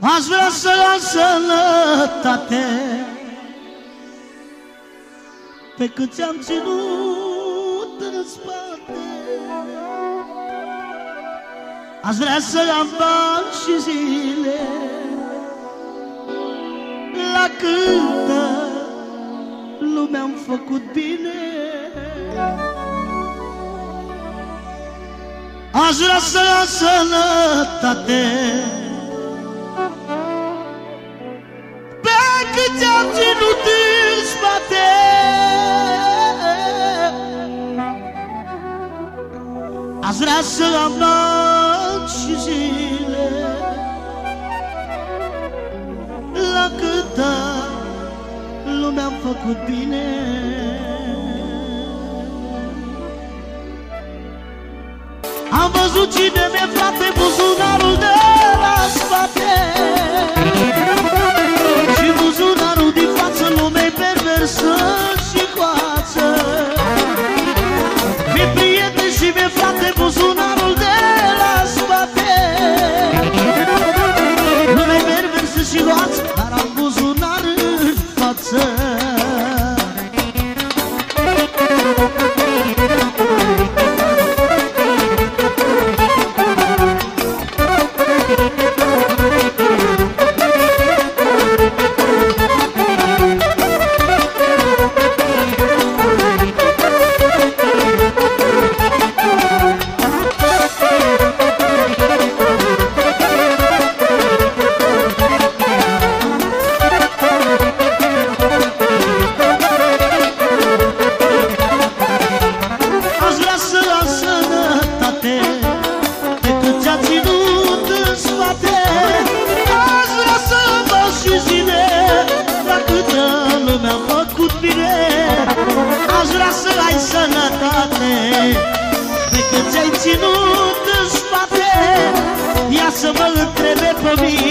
Aș vrea să am sănătate Pe cât ți-am ținut în spate. Aș vrea să am bani și zile La câtă lumea-mi făcut bine. Aș vrea să am sănătate dezbate Aș vrea să am noapte și zile La câtă lumea-am făcut bine. Am văzut cine mi-e frate buzul ținut în spate. Ia să mă întrebe pe mine.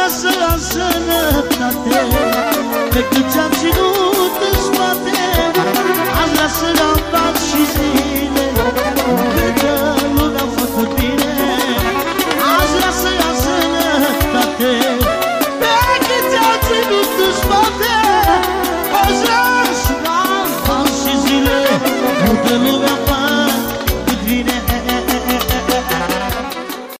trasă la sănătate Pe cât ți-am ținut în spate. Azi la să-și zi.